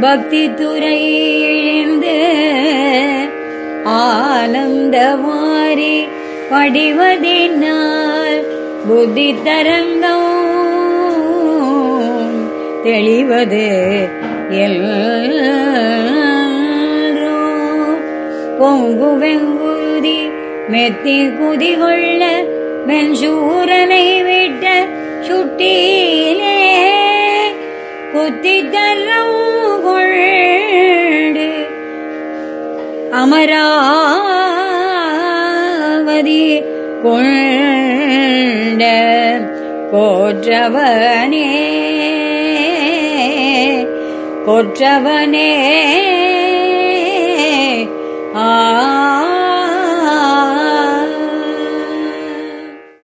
பக்தி துறையிழிந்து ஆனந்தமாரி படிவதினால் புத்தி தரங்கம் தெளிவது எல்லோ பொங்கு வெங்குதி மெத்தி குதி கொள்ள மென்சூரனை விட்ட புத்தி தரம் அமராவதி கொண்ட போற்றவனே போற்றவனே ஆ